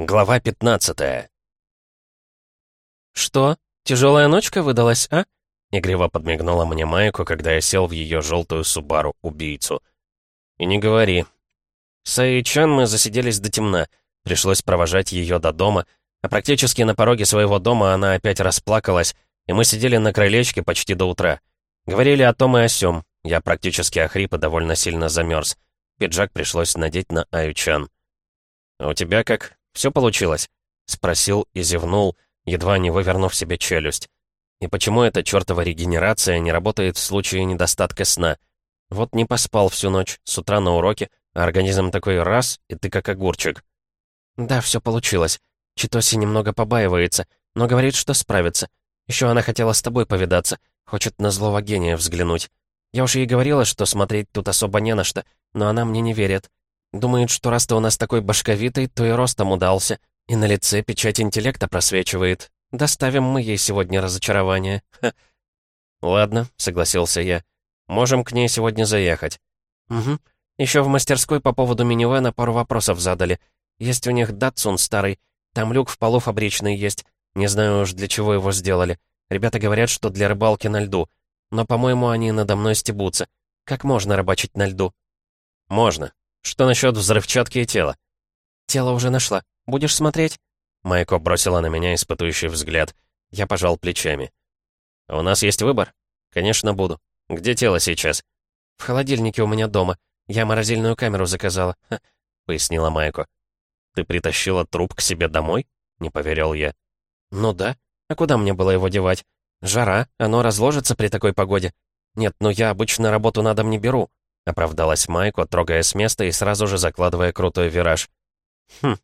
Глава 15 «Что? Тяжелая ночка выдалась, а?» Игриво подмигнула мне Майку, когда я сел в ее желтую Субару-убийцу. «И не говори». С Аичан мы засиделись до темна. Пришлось провожать ее до дома, а практически на пороге своего дома она опять расплакалась, и мы сидели на крылечке почти до утра. Говорили о том и о сём. Я практически охрип и довольно сильно замерз. Пиджак пришлось надеть на Аючан. «А у тебя как? Все получилось?» — спросил и зевнул, едва не вывернув себе челюсть. «И почему эта чертова регенерация не работает в случае недостатка сна? Вот не поспал всю ночь, с утра на уроке, а организм такой раз, и ты как огурчик». «Да, все получилось. Читоси немного побаивается, но говорит, что справится. Еще она хотела с тобой повидаться, хочет на злого гения взглянуть. Я уж ей говорила, что смотреть тут особо не на что, но она мне не верит. Думает, что раз ты у нас такой башковитый, то и ростом удался. И на лице печать интеллекта просвечивает. Доставим мы ей сегодня разочарование. Ха. Ладно, согласился я. Можем к ней сегодня заехать. Угу. Еще в мастерской по поводу минивэна пару вопросов задали. Есть у них датсун старый. Там люк в полу фабричный есть. Не знаю уж, для чего его сделали. Ребята говорят, что для рыбалки на льду. Но, по-моему, они надо мной стебутся. Как можно рыбачить на льду? Можно. Что насчет взрывчатки и тела? Тело уже нашла. Будешь смотреть? Майко бросила на меня испытующий взгляд. Я пожал плечами. «У нас есть выбор?» «Конечно, буду. Где тело сейчас?» «В холодильнике у меня дома. Я морозильную камеру заказала», Ха, — пояснила Майко. «Ты притащила труп к себе домой?» — не поверил я. «Ну да. А куда мне было его девать? Жара, оно разложится при такой погоде. Нет, ну я обычно работу на дом не беру. Оправдалась Майко, трогая с места и сразу же закладывая крутой вираж. «Хм».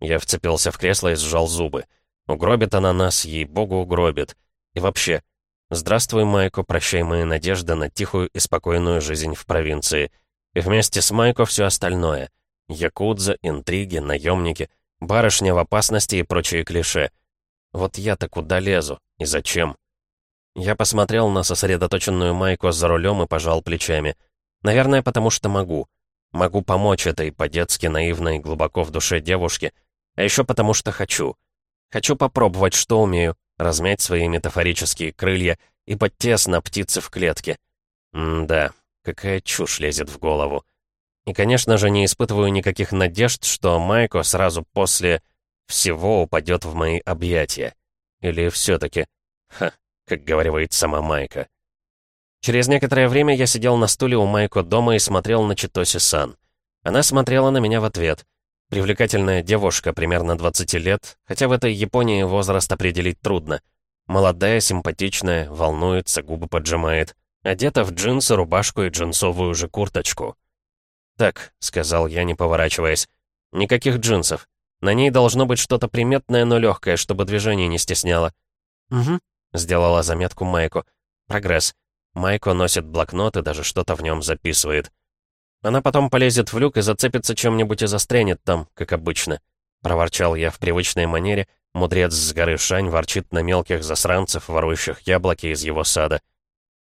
Я вцепился в кресло и сжал зубы. Угробит она нас, ей-богу, угробит. И вообще, здравствуй, Майко, прощай мои надежды на тихую и спокойную жизнь в провинции. И вместе с Майко все остальное. Якудза, интриги, наемники, барышня в опасности и прочие клише. Вот я-то куда лезу? И зачем? Я посмотрел на сосредоточенную Майко за рулем и пожал плечами. Наверное, потому что могу. Могу помочь этой по-детски наивной глубоко в душе девушке. А еще потому что хочу. Хочу попробовать, что умею, размять свои метафорические крылья и подтесно птицы в клетке. М-да, какая чушь лезет в голову. И, конечно же, не испытываю никаких надежд, что Майко сразу после всего упадет в мои объятия. Или все-таки... Ха, как говорит сама Майка. Через некоторое время я сидел на стуле у Майко дома и смотрел на Читоси-сан. Она смотрела на меня в ответ. Привлекательная девушка, примерно 20 лет, хотя в этой Японии возраст определить трудно. Молодая, симпатичная, волнуется, губы поджимает. Одета в джинсы, рубашку и джинсовую же курточку. «Так», — сказал я, не поворачиваясь, — «никаких джинсов. На ней должно быть что-то приметное, но легкое, чтобы движение не стесняло». «Угу», — сделала заметку Майко. «Прогресс. Майко носит блокнот и даже что-то в нем записывает. Она потом полезет в люк и зацепится чем-нибудь и застрянет там, как обычно. Проворчал я в привычной манере. Мудрец с горы Шань ворчит на мелких засранцев, ворующих яблоки из его сада.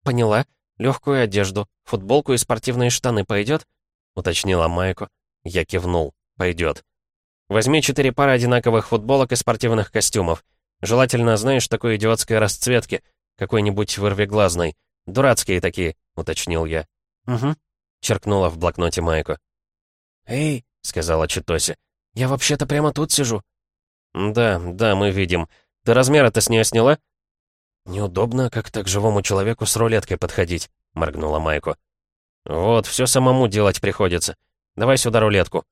«Поняла. Легкую одежду, футболку и спортивные штаны пойдет?» — уточнила Майко. Я кивнул. «Пойдет. Возьми четыре пары одинаковых футболок и спортивных костюмов. Желательно, знаешь, такой идиотской расцветки, какой-нибудь вырвиглазной. «Дурацкие такие», — уточнил я. «Угу», — черкнула в блокноте Майку. «Эй», — сказала Читоси, — «я вообще-то прямо тут сижу». «Да, да, мы видим. Ты размеры-то с нее сняла?» «Неудобно как-то к живому человеку с рулеткой подходить», — моргнула Майку. «Вот, все самому делать приходится. Давай сюда рулетку».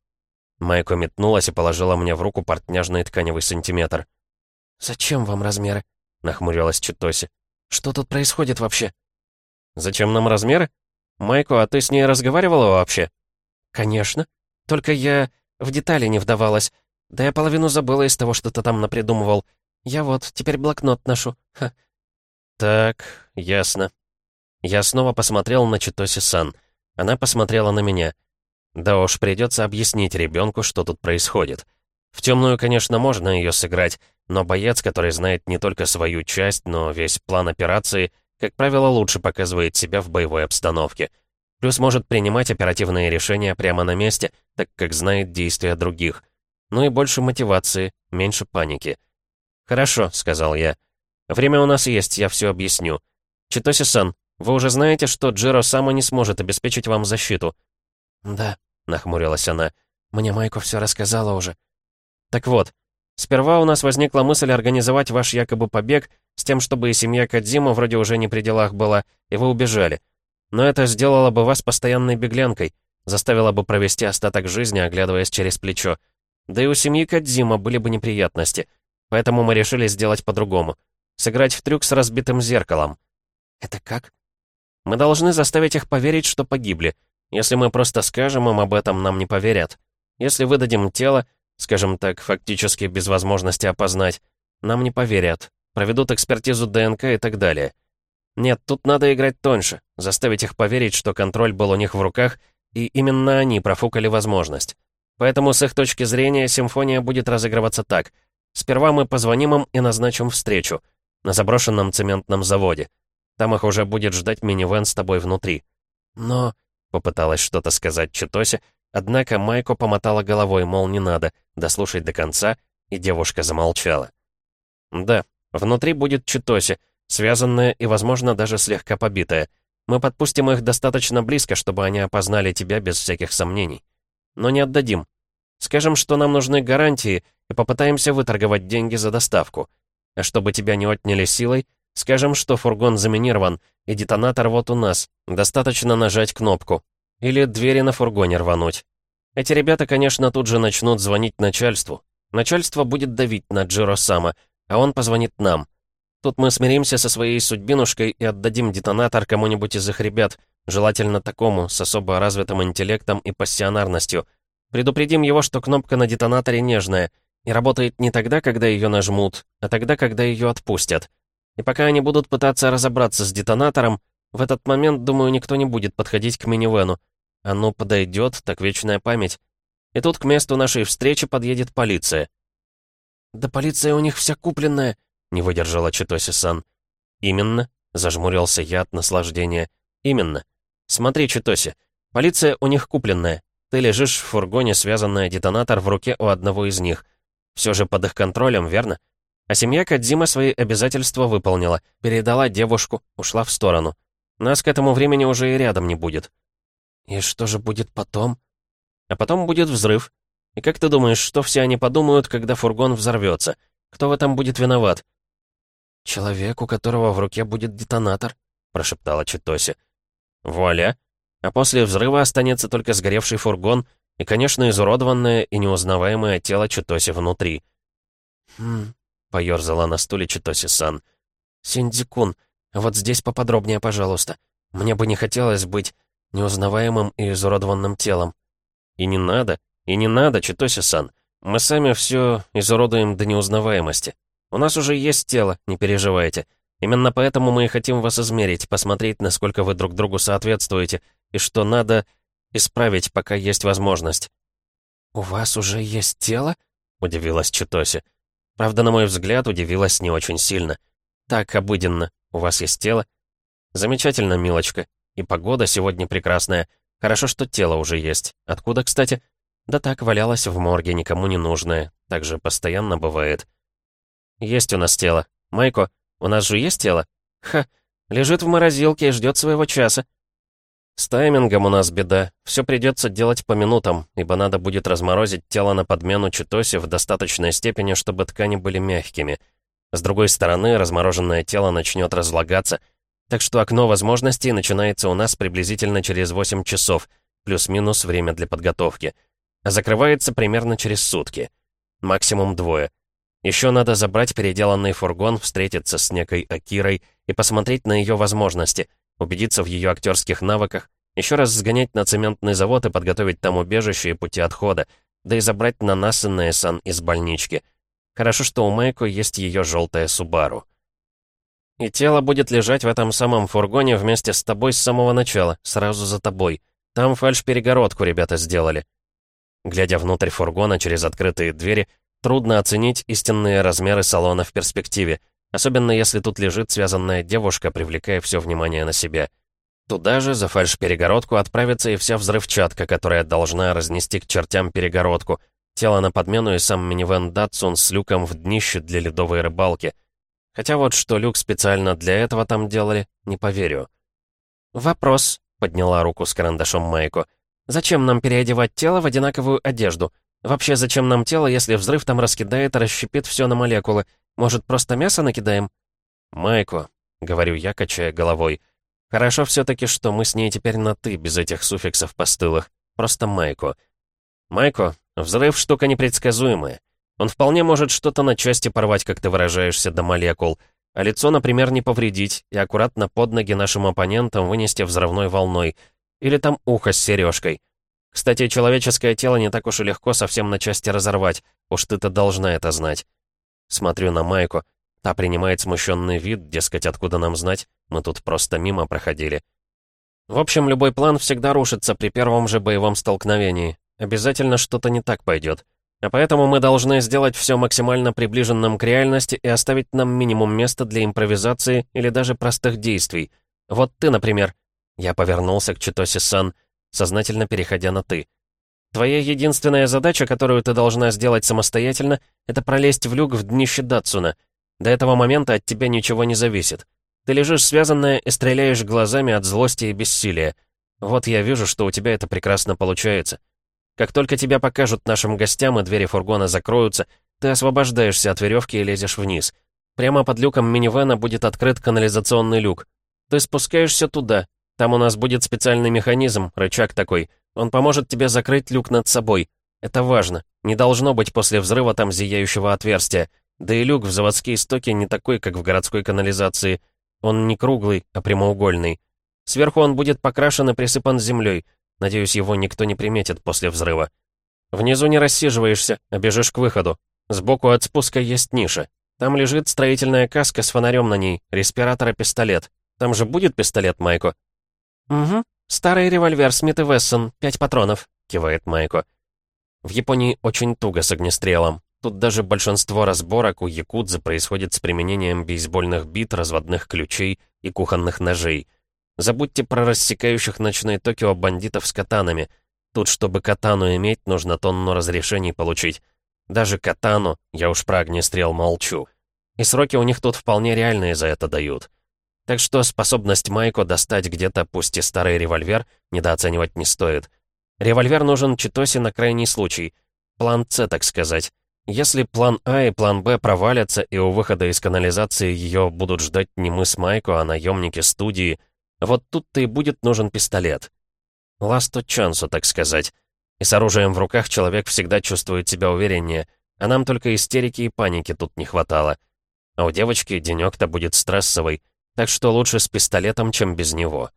Майко метнулась и положила мне в руку портняжный тканевый сантиметр. «Зачем вам размеры?» — нахмурилась Читоси. «Что тут происходит вообще?» «Зачем нам размеры? Майко, а ты с ней разговаривала вообще?» «Конечно. Только я в детали не вдавалась. Да я половину забыла из того, что ты там напридумывал. Я вот теперь блокнот ношу. Ха». «Так, ясно». Я снова посмотрел на Читоси-сан. Она посмотрела на меня. Да уж, придется объяснить ребенку, что тут происходит. В темную, конечно, можно ее сыграть, но боец, который знает не только свою часть, но весь план операции, как правило, лучше показывает себя в боевой обстановке. Плюс может принимать оперативные решения прямо на месте, так как знает действия других. Ну и больше мотивации, меньше паники. «Хорошо», — сказал я. «Время у нас есть, я все объясню. Читоси-сан, вы уже знаете, что Джиро Сама не сможет обеспечить вам защиту?» «Да», — нахмурилась она. «Мне Майку все рассказала уже». «Так вот, сперва у нас возникла мысль организовать ваш якобы побег с тем, чтобы и семья Кадзима вроде уже не при делах была, и вы убежали. Но это сделало бы вас постоянной беглянкой, заставило бы провести остаток жизни, оглядываясь через плечо. Да и у семьи Кадзима были бы неприятности. Поэтому мы решили сделать по-другому. Сыграть в трюк с разбитым зеркалом. «Это как?» «Мы должны заставить их поверить, что погибли. Если мы просто скажем им об этом, нам не поверят. Если выдадим тело, скажем так, фактически без возможности опознать, нам не поверят. Проведут экспертизу ДНК и так далее. Нет, тут надо играть тоньше, заставить их поверить, что контроль был у них в руках, и именно они профукали возможность. Поэтому с их точки зрения симфония будет разыгрываться так. Сперва мы позвоним им и назначим встречу. На заброшенном цементном заводе. Там их уже будет ждать минивэн с тобой внутри. Но... Попыталась что-то сказать Читосе, однако Майко помотала головой, мол, не надо, дослушать до конца, и девушка замолчала. Да, внутри будет Читосе, связанная и, возможно, даже слегка побитая. Мы подпустим их достаточно близко, чтобы они опознали тебя без всяких сомнений. Но не отдадим. Скажем, что нам нужны гарантии, и попытаемся выторговать деньги за доставку. А чтобы тебя не отняли силой, скажем, что фургон заминирован, и детонатор вот у нас. Достаточно нажать кнопку. Или двери на фургоне рвануть. Эти ребята, конечно, тут же начнут звонить начальству. Начальство будет давить на Джиро Сама, а он позвонит нам. Тут мы смиримся со своей судьбинушкой и отдадим детонатор кому-нибудь из их ребят, желательно такому, с особо развитым интеллектом и пассионарностью. Предупредим его, что кнопка на детонаторе нежная, и работает не тогда, когда ее нажмут, а тогда, когда ее отпустят. И пока они будут пытаться разобраться с детонатором, в этот момент, думаю, никто не будет подходить к минивену. Оно подойдет, так вечная память. И тут к месту нашей встречи подъедет полиция. «Да полиция у них вся купленная», — не выдержала Читоси-сан. «Именно», — зажмурился я от наслаждения. «Именно. Смотри, Читоси, полиция у них купленная. Ты лежишь в фургоне, связанная детонатор в руке у одного из них. Все же под их контролем, верно? А семья Кадзима свои обязательства выполнила, передала девушку, ушла в сторону. Нас к этому времени уже и рядом не будет. И что же будет потом? А потом будет взрыв. И как ты думаешь, что все они подумают, когда фургон взорвется? Кто в этом будет виноват? «Человек, у которого в руке будет детонатор», — прошептала Читоси. «Вуаля! А после взрыва останется только сгоревший фургон и, конечно, изуродованное и неузнаваемое тело Читоси внутри». «Хм...» — поёрзала на стуле Читоси-сан. «Синдзикун, вот здесь поподробнее, пожалуйста. Мне бы не хотелось быть неузнаваемым и изуродованным телом». «И не надо, и не надо, Читоси-сан. Мы сами все изуродуем до неузнаваемости. У нас уже есть тело, не переживайте. Именно поэтому мы и хотим вас измерить, посмотреть, насколько вы друг другу соответствуете, и что надо исправить, пока есть возможность». «У вас уже есть тело?» — удивилась Читоси. Правда, на мой взгляд, удивилась не очень сильно. «Так, обыденно. У вас есть тело?» «Замечательно, милочка. И погода сегодня прекрасная. Хорошо, что тело уже есть. Откуда, кстати?» «Да так, валялась в морге, никому не нужное. Так же постоянно бывает». «Есть у нас тело. Майко, у нас же есть тело?» «Ха, лежит в морозилке и ждет своего часа». «С таймингом у нас беда. Все придется делать по минутам, ибо надо будет разморозить тело на подмену читосе в достаточной степени, чтобы ткани были мягкими. С другой стороны, размороженное тело начнет разлагаться, так что окно возможностей начинается у нас приблизительно через 8 часов, плюс-минус время для подготовки. А закрывается примерно через сутки. Максимум двое. Еще надо забрать переделанный фургон, встретиться с некой Акирой и посмотреть на ее возможности — убедиться в ее актерских навыках, еще раз сгонять на цементный завод и подготовить там убежище и пути отхода, да и забрать на нас и Нейсан из больнички. Хорошо, что у Майко есть ее желтая Субару. И тело будет лежать в этом самом фургоне вместе с тобой с самого начала, сразу за тобой. Там фальш-перегородку ребята сделали. Глядя внутрь фургона через открытые двери, трудно оценить истинные размеры салона в перспективе — Особенно если тут лежит связанная девушка, привлекая все внимание на себя. Туда же, за фальш-перегородку, отправится и вся взрывчатка, которая должна разнести к чертям перегородку. Тело на подмену и сам минивэн Датсун с люком в днище для ледовой рыбалки. Хотя вот что люк специально для этого там делали, не поверю. «Вопрос», — подняла руку с карандашом Майку. «Зачем нам переодевать тело в одинаковую одежду? Вообще, зачем нам тело, если взрыв там раскидает и расщепит все на молекулы? Может, просто мясо накидаем?» «Майку», — говорю я, качая головой. «Хорошо все таки что мы с ней теперь на «ты», без этих суффиксов постылых. Просто Майку». «Майко, взрыв — штука непредсказуемая. Он вполне может что-то на части порвать, как ты выражаешься, до молекул, а лицо, например, не повредить и аккуратно под ноги нашим оппонентам вынести взрывной волной. Или там ухо с сережкой. Кстати, человеческое тело не так уж и легко совсем на части разорвать, уж ты-то должна это знать. Смотрю на Майку. Та принимает смущенный вид, дескать, откуда нам знать, мы тут просто мимо проходили. В общем, любой план всегда рушится при первом же боевом столкновении. Обязательно что-то не так пойдет. А поэтому мы должны сделать все максимально приближенным к реальности и оставить нам минимум места для импровизации или даже простых действий. Вот ты, например. Я повернулся к Читоси-сан, сознательно переходя на «ты». Твоя единственная задача, которую ты должна сделать самостоятельно, это пролезть в люк в днище Датсуна. До этого момента от тебя ничего не зависит. Ты лежишь связанная и стреляешь глазами от злости и бессилия. Вот я вижу, что у тебя это прекрасно получается. Как только тебя покажут нашим гостям и двери фургона закроются, ты освобождаешься от веревки и лезешь вниз. Прямо под люком минивэна будет открыт канализационный люк. Ты спускаешься туда. Там у нас будет специальный механизм, рычаг такой. Он поможет тебе закрыть люк над собой. Это важно. Не должно быть после взрыва там зияющего отверстия. Да и люк в заводские стоки не такой, как в городской канализации. Он не круглый, а прямоугольный. Сверху он будет покрашен и присыпан землей. Надеюсь, его никто не приметит после взрыва. Внизу не рассиживаешься, а бежишь к выходу. Сбоку от спуска есть ниша. Там лежит строительная каска с фонарем на ней, респиратор и пистолет. Там же будет пистолет, Майко?» «Угу. Старый револьвер Смит и Вессон, пять патронов», — кивает Майко. В Японии очень туго с огнестрелом. Тут даже большинство разборок у якудзы происходит с применением бейсбольных бит, разводных ключей и кухонных ножей — Забудьте про рассекающих ночные Токио бандитов с катанами. Тут, чтобы катану иметь, нужно тонну разрешений получить. Даже катану, я уж про огнестрел молчу. И сроки у них тут вполне реальные за это дают. Так что способность Майко достать где-то, пусть и старый револьвер, недооценивать не стоит. Револьвер нужен Читоси на крайний случай. План С, так сказать. Если план А и план Б провалятся, и у выхода из канализации ее будут ждать не мы с Майко, а наемники студии — вот тут-то и будет нужен пистолет. Ласту чансу, так сказать. И с оружием в руках человек всегда чувствует себя увереннее, а нам только истерики и паники тут не хватало. А у девочки денёк-то будет стрессовый, так что лучше с пистолетом, чем без него.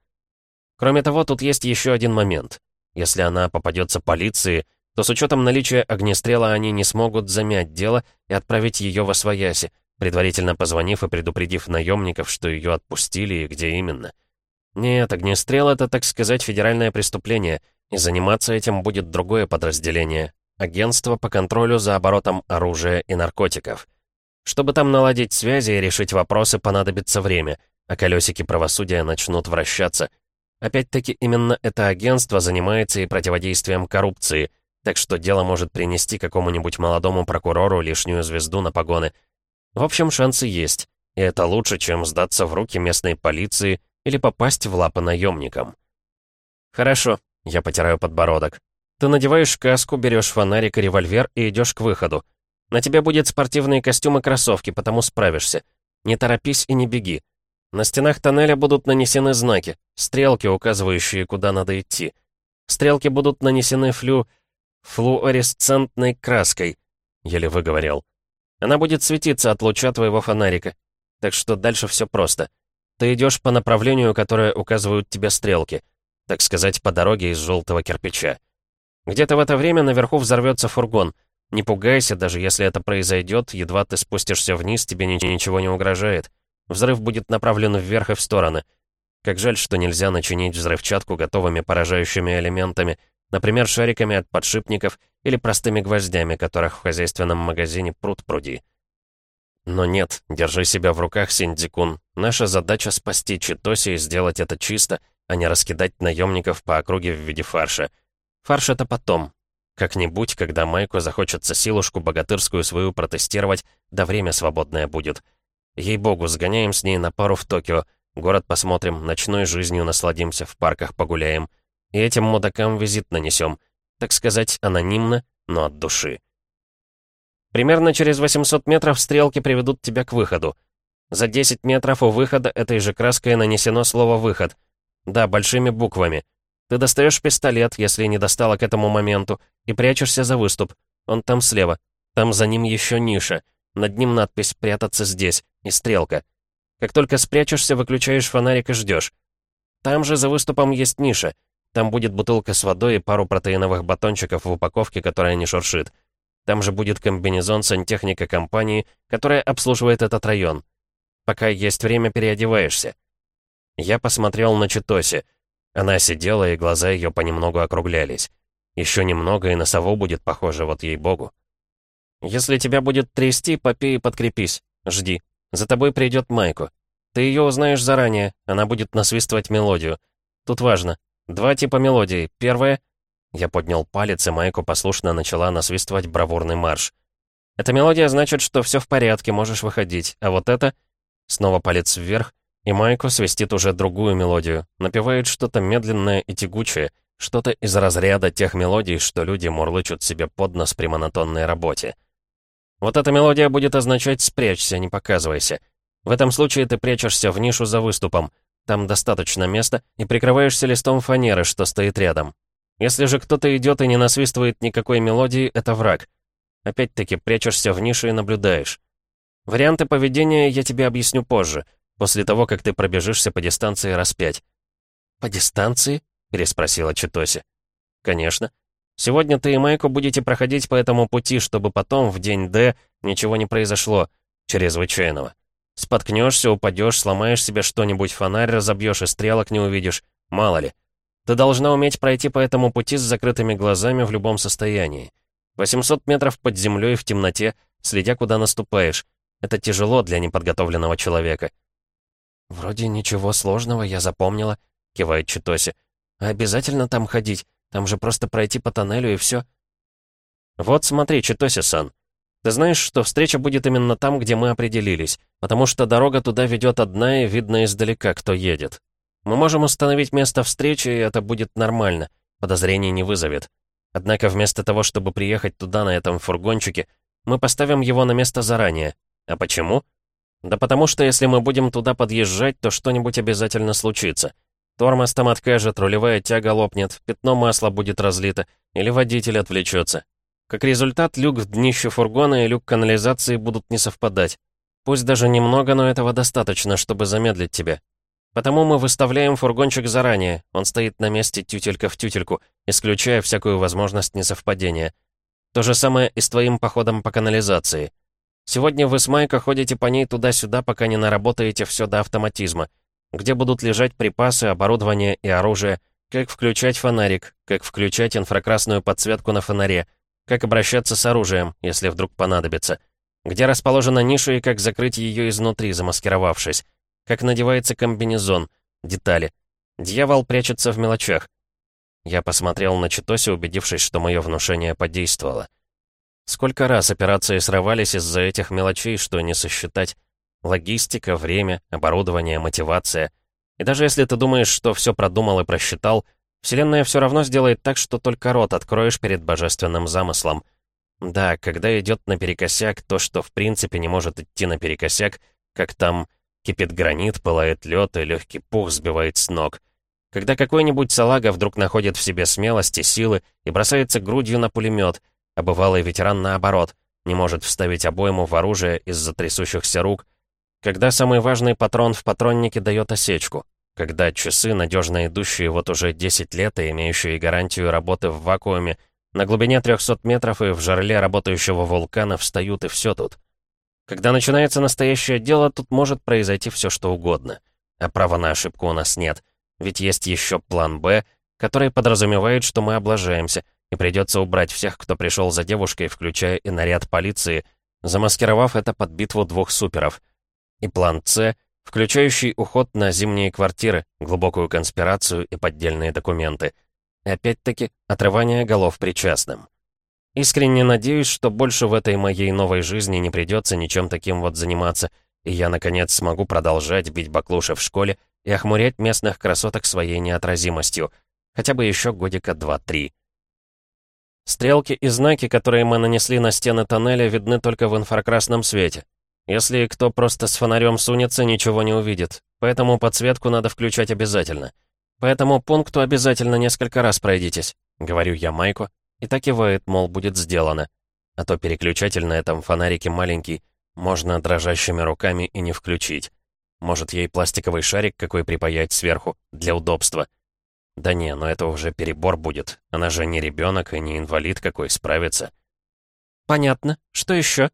Кроме того, тут есть еще один момент. Если она попадется полиции, то с учетом наличия огнестрела они не смогут замять дело и отправить ее во свояси, предварительно позвонив и предупредив наемников, что ее отпустили и где именно. Нет, огнестрел — это, так сказать, федеральное преступление, и заниматься этим будет другое подразделение — агентство по контролю за оборотом оружия и наркотиков. Чтобы там наладить связи и решить вопросы, понадобится время, а колесики правосудия начнут вращаться. Опять-таки, именно это агентство занимается и противодействием коррупции, так что дело может принести какому-нибудь молодому прокурору лишнюю звезду на погоны. В общем, шансы есть, и это лучше, чем сдаться в руки местной полиции или попасть в лапы наемникам. «Хорошо», — я потираю подбородок. «Ты надеваешь каску, берешь фонарик и револьвер и идешь к выходу. На тебе будет спортивные костюмы и кроссовки, потому справишься. Не торопись и не беги. На стенах тоннеля будут нанесены знаки, стрелки, указывающие, куда надо идти. Стрелки будут нанесены флю... флуоресцентной краской», — еле выговорил. «Она будет светиться от луча твоего фонарика. Так что дальше все просто. Ты идешь по направлению, которое указывают тебе стрелки. Так сказать, по дороге из желтого кирпича. Где-то в это время наверху взорвется фургон. Не пугайся, даже если это произойдет, едва ты спустишься вниз, тебе ничего не угрожает. Взрыв будет направлен вверх и в стороны. Как жаль, что нельзя начинить взрывчатку готовыми поражающими элементами, например, шариками от подшипников или простыми гвоздями, которых в хозяйственном магазине пруд пруди. Но нет, держи себя в руках, Синдикун. Наша задача спасти Читоси и сделать это чисто, а не раскидать наемников по округе в виде фарша. Фарш это потом. Как-нибудь, когда Майку захочется силушку богатырскую свою протестировать, да время свободное будет. Ей-богу, сгоняем с ней на пару в Токио, город посмотрим, ночной жизнью насладимся, в парках погуляем. И этим мудакам визит нанесем. Так сказать, анонимно, но от души. Примерно через 800 метров стрелки приведут тебя к выходу. За 10 метров у выхода этой же краской нанесено слово «выход». Да, большими буквами. Ты достаешь пистолет, если не достала к этому моменту, и прячешься за выступ. Он там слева. Там за ним еще ниша. Над ним надпись «Прятаться здесь» и стрелка. Как только спрячешься, выключаешь фонарик и ждешь. Там же за выступом есть ниша. Там будет бутылка с водой и пару протеиновых батончиков в упаковке, которая не шуршит. Там же будет комбинезон сантехника компании, которая обслуживает этот район. Пока есть время, переодеваешься. Я посмотрел на Читоси. Она сидела, и глаза ее понемногу округлялись. Еще немного, и на сову будет похоже, вот ей-богу. Если тебя будет трясти, попей и подкрепись. Жди. За тобой придет Майку. Ты ее узнаешь заранее, она будет насвистывать мелодию. Тут важно. Два типа мелодий. Первая... Я поднял палец, и Майку послушно начала насвистывать бравурный марш. Эта мелодия значит, что все в порядке, можешь выходить. А вот это... Снова палец вверх, и Майку свистит уже другую мелодию, напевает что-то медленное и тягучее, что-то из разряда тех мелодий, что люди мурлычут себе под нос при монотонной работе. Вот эта мелодия будет означать «спрячься, не показывайся». В этом случае ты прячешься в нишу за выступом, там достаточно места, и прикрываешься листом фанеры, что стоит рядом. Если же кто-то идет и не насвистывает никакой мелодии, это враг. Опять-таки прячешься в нише и наблюдаешь. Варианты поведения я тебе объясню позже — После того, как ты пробежишься по дистанции раз пять». «По дистанции?» — переспросила Читоси. «Конечно. Сегодня ты и Майку будете проходить по этому пути, чтобы потом, в день Д, ничего не произошло. Чрезвычайного. Споткнешься, упадешь, сломаешь себе что-нибудь, фонарь разобьешь и стрелок не увидишь. Мало ли. Ты должна уметь пройти по этому пути с закрытыми глазами в любом состоянии. 800 метров под землей в темноте, следя, куда наступаешь. Это тяжело для неподготовленного человека. «Вроде ничего сложного, я запомнила», — кивает Читоси. «А обязательно там ходить? Там же просто пройти по тоннелю и все». «Вот смотри, Читоси-сан. Ты знаешь, что встреча будет именно там, где мы определились, потому что дорога туда ведет одна и видно издалека, кто едет. Мы можем установить место встречи, и это будет нормально, подозрений не вызовет. Однако вместо того, чтобы приехать туда на этом фургончике, мы поставим его на место заранее. А почему?» Да потому что если мы будем туда подъезжать, то что-нибудь обязательно случится. Тормоз там откажет, рулевая тяга лопнет, пятно масла будет разлито, или водитель отвлечется. Как результат, люк в днище фургона и люк канализации будут не совпадать. Пусть даже немного, но этого достаточно, чтобы замедлить тебя. Потому мы выставляем фургончик заранее, он стоит на месте тютелька в тютельку, исключая всякую возможность несовпадения. То же самое и с твоим походом по канализации. Сегодня вы с Майко ходите по ней туда-сюда, пока не наработаете все до автоматизма. Где будут лежать припасы, оборудование и оружие, как включать фонарик, как включать инфракрасную подсветку на фонаре, как обращаться с оружием, если вдруг понадобится, где расположена ниша и как закрыть ее изнутри, замаскировавшись, как надевается комбинезон, детали. Дьявол прячется в мелочах. Я посмотрел на Читоси, убедившись, что мое внушение подействовало. Сколько раз операции срывались из-за этих мелочей, что не сосчитать. Логистика, время, оборудование, мотивация. И даже если ты думаешь, что все продумал и просчитал, Вселенная все равно сделает так, что только рот откроешь перед божественным замыслом. Да, когда идет наперекосяк то, что в принципе не может идти наперекосяк, как там кипит гранит, пылает лед и легкий пух сбивает с ног. Когда какой-нибудь салага вдруг находит в себе смелости, силы и бросается грудью на пулемет — а бывалый ветеран, наоборот, не может вставить обойму в оружие из-за трясущихся рук, когда самый важный патрон в патроннике дает осечку, когда часы, надежно идущие вот уже 10 лет и имеющие гарантию работы в вакууме, на глубине 300 метров и в жарле работающего вулкана встают и все тут. Когда начинается настоящее дело, тут может произойти все что угодно. А права на ошибку у нас нет, ведь есть еще план «Б», который подразумевает, что мы облажаемся — и придется убрать всех, кто пришел за девушкой, включая и наряд полиции, замаскировав это под битву двух суперов. И план «С», включающий уход на зимние квартиры, глубокую конспирацию и поддельные документы. И опять-таки, отрывание голов причастным. Искренне надеюсь, что больше в этой моей новой жизни не придется ничем таким вот заниматься, и я, наконец, смогу продолжать бить баклуши в школе и охмурять местных красоток своей неотразимостью. Хотя бы еще годика два-три. Стрелки и знаки, которые мы нанесли на стены тоннеля, видны только в инфракрасном свете. Если кто просто с фонарем сунется, ничего не увидит. Поэтому подсветку надо включать обязательно. По этому пункту обязательно несколько раз пройдитесь. Говорю я Майку, и так кивает, мол, будет сделано. А то переключатель на этом фонарике маленький, можно дрожащими руками и не включить. Может, ей пластиковый шарик какой припаять сверху, для удобства. Да не, но это уже перебор будет. Она же не ребенок и не инвалид какой, справится. Понятно. Что еще?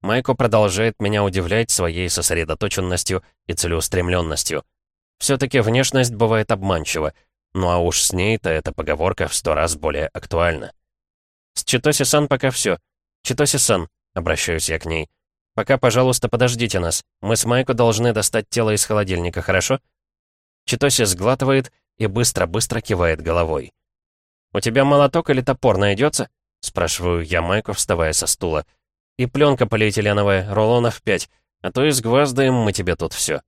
Майко продолжает меня удивлять своей сосредоточенностью и целеустремленностью. Все-таки внешность бывает обманчива, ну а уж с ней-то эта поговорка в сто раз более актуальна. «С Читоси-сан пока все. Читоси-сан», — обращаюсь я к ней, — Пока, пожалуйста, подождите нас. Мы с Майко должны достать тело из холодильника, хорошо?» Читоси сглатывает и быстро-быстро кивает головой. «У тебя молоток или топор найдется?» Спрашиваю я Майку, вставая со стула. «И пленка полиэтиленовая, рулонов пять, а то изгваздаем мы тебе тут все.